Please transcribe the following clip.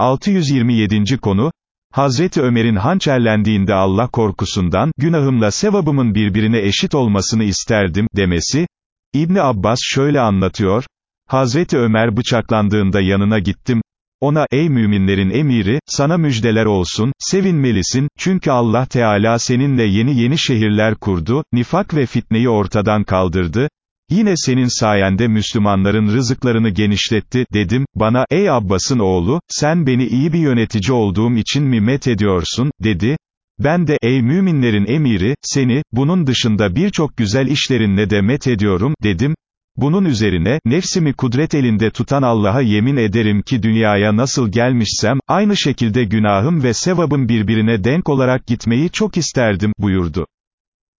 627. konu, Hazreti Ömer'in hançerlendiğinde Allah korkusundan, günahımla sevabımın birbirine eşit olmasını isterdim, demesi, İbni Abbas şöyle anlatıyor, Hazreti Ömer bıçaklandığında yanına gittim, ona, ey müminlerin emiri, sana müjdeler olsun, sevinmelisin, çünkü Allah Teala seninle yeni yeni şehirler kurdu, nifak ve fitneyi ortadan kaldırdı, Yine senin sayende Müslümanların rızıklarını genişletti, dedim, bana, ey Abbas'ın oğlu, sen beni iyi bir yönetici olduğum için mi met ediyorsun, dedi. Ben de, ey müminlerin emiri, seni, bunun dışında birçok güzel işlerinle de met ediyorum, dedim. Bunun üzerine, nefsimi kudret elinde tutan Allah'a yemin ederim ki dünyaya nasıl gelmişsem, aynı şekilde günahım ve sevabım birbirine denk olarak gitmeyi çok isterdim, buyurdu.